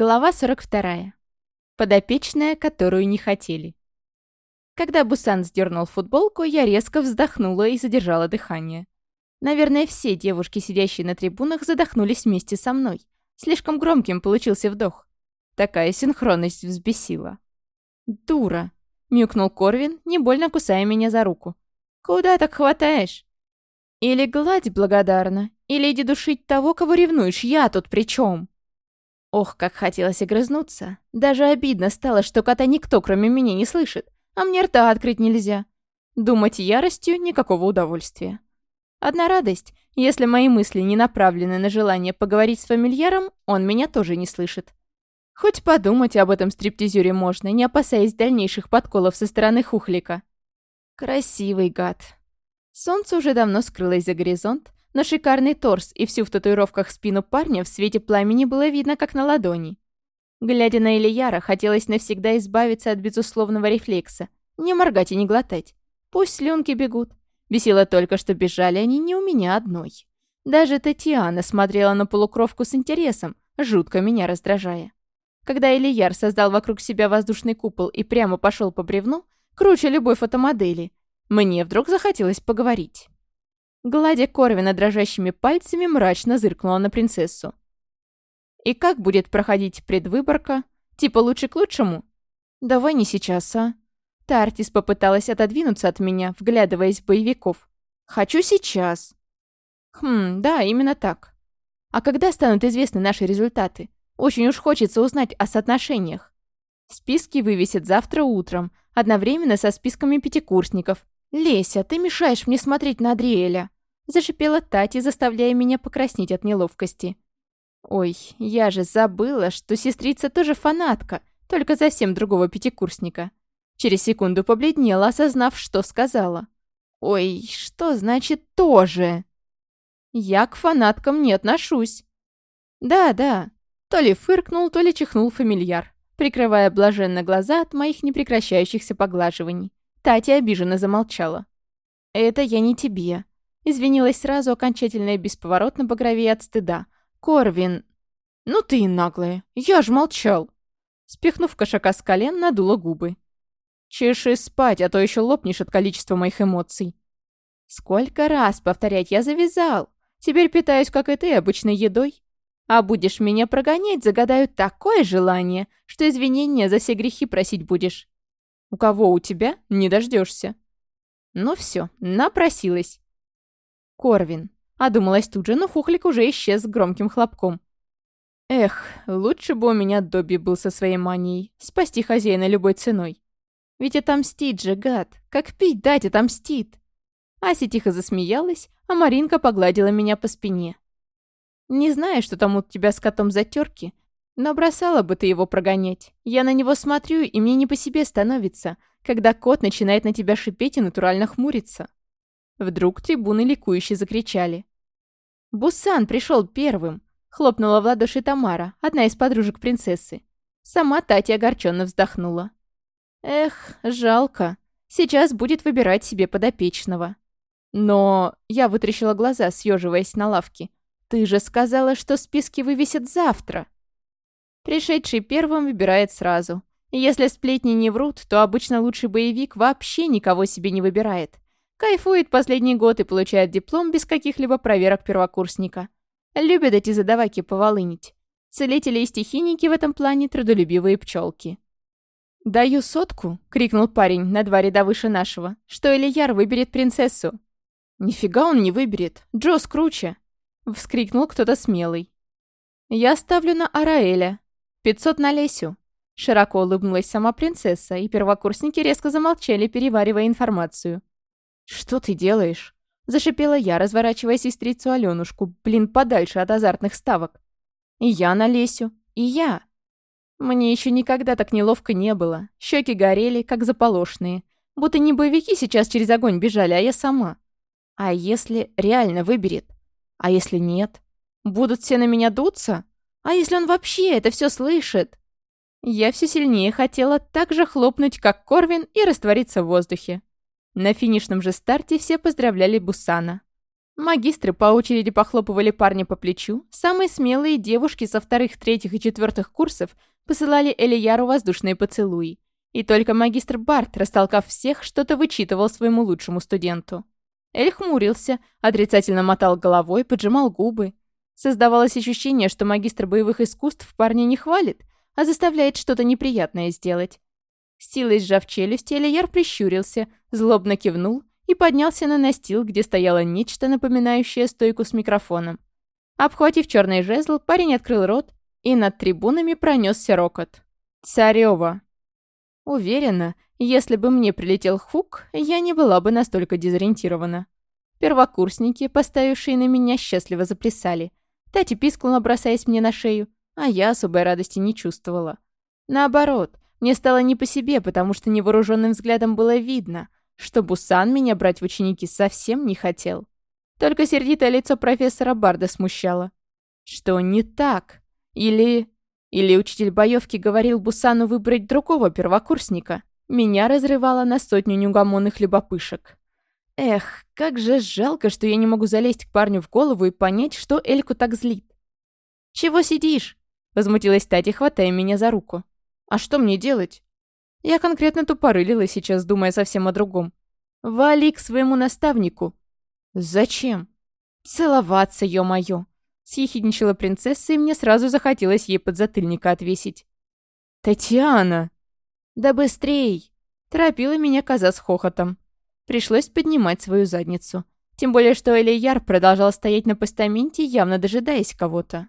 Глава 42. Подопечная, которую не хотели. Когда Бусан сдернул футболку, я резко вздохнула и задержала дыхание. Наверное, все девушки, сидящие на трибунах, задохнулись вместе со мной. Слишком громким получился вдох. Такая синхронность взбесила. «Дура!» — мюкнул Корвин, не больно кусая меня за руку. «Куда так хватаешь?» «Или гладь благодарна, или иди душить того, кого ревнуешь, я тут при чем?» Ох, как хотелось огрызнуться. Даже обидно стало, что кота никто, кроме меня, не слышит, а мне рта открыть нельзя. Думать яростью никакого удовольствия. Одна радость, если мои мысли не направлены на желание поговорить с фамильяром, он меня тоже не слышит. Хоть подумать об этом стриптизюре можно, не опасаясь дальнейших подколов со стороны хухлика. Красивый гад. Солнце уже давно скрылось за горизонт, но шикарный торс и всю в татуировках спину парня в свете пламени было видно как на ладони. Глядя на Ильяра, хотелось навсегда избавиться от безусловного рефлекса. Не моргать и не глотать. Пусть слюнки бегут. Бесило только, что бежали они не у меня одной. Даже Татьяна смотрела на полукровку с интересом, жутко меня раздражая. Когда Ильяр создал вокруг себя воздушный купол и прямо пошел по бревну, круче любой фотомодели, мне вдруг захотелось поговорить. Гладя Корвина дрожащими пальцами, мрачно зыркнула на принцессу. «И как будет проходить предвыборка? Типа лучше к лучшему?» «Давай не сейчас, а?» Тартис попыталась отодвинуться от меня, вглядываясь в боевиков. «Хочу сейчас!» «Хм, да, именно так. А когда станут известны наши результаты? Очень уж хочется узнать о соотношениях. Списки вывесят завтра утром, одновременно со списками пятикурсников, «Леся, ты мешаешь мне смотреть на Адриэля!» Зашипела Тати, заставляя меня покраснеть от неловкости. «Ой, я же забыла, что сестрица тоже фанатка, только совсем другого пятикурсника». Через секунду побледнела, осознав, что сказала. «Ой, что значит «тоже»?» «Я к фанаткам не отношусь». «Да, да». То ли фыркнул, то ли чихнул фамильяр, прикрывая блаженно глаза от моих непрекращающихся поглаживаний. Кстати, обиженно замолчала. «Это я не тебе». Извинилась сразу окончательно и бесповоротно багровее от стыда. «Корвин...» «Ну ты и наглая! Я ж молчал!» Спихнув кошака с колен, надула губы. «Чеши спать, а то еще лопнешь от количества моих эмоций». «Сколько раз повторять я завязал? Теперь питаюсь, как и ты, обычной едой. А будешь меня прогонять, загадаю такое желание, что извинения за все грехи просить будешь. У кого у тебя, не дождешься. Ну все, напросилась. Корвин. Одумалась тут же, но хухлик уже исчез с громким хлопком. Эх, лучше бы у меня Добби был со своей манией. Спасти хозяина любой ценой. Ведь отомстит же, гад. Как пить дать, отомстит. Ася тихо засмеялась, а Маринка погладила меня по спине. Не знаю, что там у тебя с котом затерки? Но бросала бы ты его прогонять. Я на него смотрю, и мне не по себе становится, когда кот начинает на тебя шипеть и натурально хмуриться. Вдруг трибуны ликующе закричали. «Бусан пришел первым!» — хлопнула в ладоши Тамара, одна из подружек принцессы. Сама Татья огорченно вздохнула. «Эх, жалко. Сейчас будет выбирать себе подопечного». «Но...» — я вытрящила глаза, съеживаясь на лавке. «Ты же сказала, что списки вывесят завтра!» Пришедший первым выбирает сразу. Если сплетни не врут, то обычно лучший боевик вообще никого себе не выбирает. Кайфует последний год и получает диплом без каких-либо проверок первокурсника. Любят эти задаваки поволынить. Целители и стихийники в этом плане трудолюбивые пчелки. «Даю сотку!» — крикнул парень на два ряда выше нашего. «Что Элияр выберет принцессу?» «Нифига он не выберет! Джос круче!» — вскрикнул кто-то смелый. «Я ставлю на Араэля», «Пятьсот на Лесю!» Широко улыбнулась сама принцесса, и первокурсники резко замолчали, переваривая информацию. «Что ты делаешь?» Зашипела я, разворачивая сестрицу Аленушку, блин, подальше от азартных ставок. «И я на Лесю. И я!» Мне еще никогда так неловко не было. Щеки горели, как заполошные. Будто не боевики сейчас через огонь бежали, а я сама. А если реально выберет? А если нет? Будут все на меня дуться? А если он вообще это все слышит? Я все сильнее хотела так же хлопнуть, как Корвин, и раствориться в воздухе. На финишном же старте все поздравляли Бусана. Магистры по очереди похлопывали парня по плечу, самые смелые девушки со вторых, третьих и четвертых курсов посылали Элияру воздушные поцелуи. И только магистр Барт, растолкав всех, что-то вычитывал своему лучшему студенту. Эль хмурился, отрицательно мотал головой, поджимал губы. Создавалось ощущение, что магистр боевых искусств парня не хвалит, а заставляет что-то неприятное сделать. Силой сжав челюсть, Элияр прищурился, злобно кивнул и поднялся на настил, где стояло нечто, напоминающее стойку с микрофоном. Обхватив черный жезл, парень открыл рот, и над трибунами пронесся рокот. «Царева!» Уверена, если бы мне прилетел хук, я не была бы настолько дезориентирована. Первокурсники, поставившие на меня, счастливо заплясали. Тати пискнула, бросаясь мне на шею, а я особой радости не чувствовала. Наоборот, мне стало не по себе, потому что невооруженным взглядом было видно, что Бусан меня брать в ученики совсем не хотел. Только сердитое лицо профессора Барда смущало. Что не так? Или... Или учитель боевки говорил Бусану выбрать другого первокурсника? Меня разрывало на сотню неугомонных любопышек. Эх, как же жалко, что я не могу залезть к парню в голову и понять, что Эльку так злит. «Чего сидишь?» — возмутилась Тати, хватая меня за руку. «А что мне делать?» Я конкретно тупорылила сейчас, думая совсем о другом. «Вали к своему наставнику». «Зачем?» «Целоваться, ё-моё!» — съехидничала принцесса, и мне сразу захотелось ей подзатыльника отвесить. «Татьяна!» «Да быстрей!» — торопила меня коза с хохотом. Пришлось поднимать свою задницу. Тем более, что Элияр продолжал стоять на постаменте, явно дожидаясь кого-то.